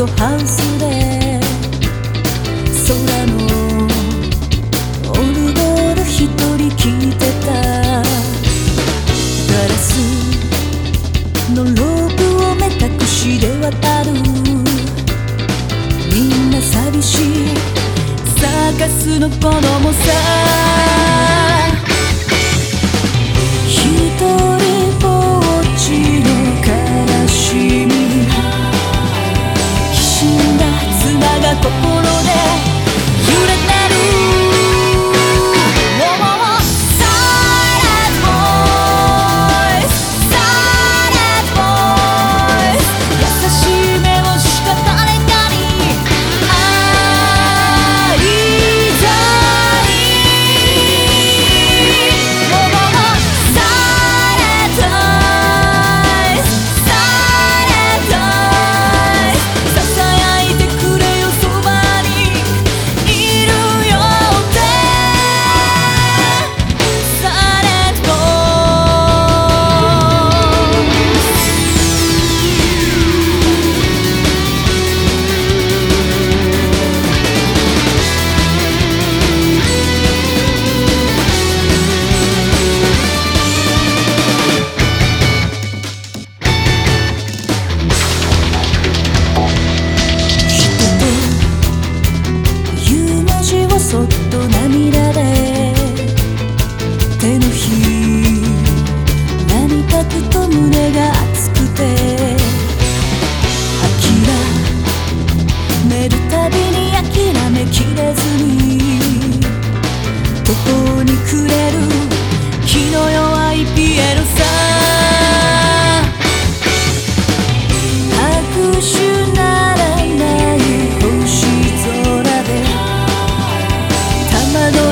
トハウスで空のオルゴール一人聞いてたガラスのロープを目隠しで渡るみんな寂しいサーカスの子供さ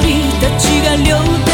りたちが両手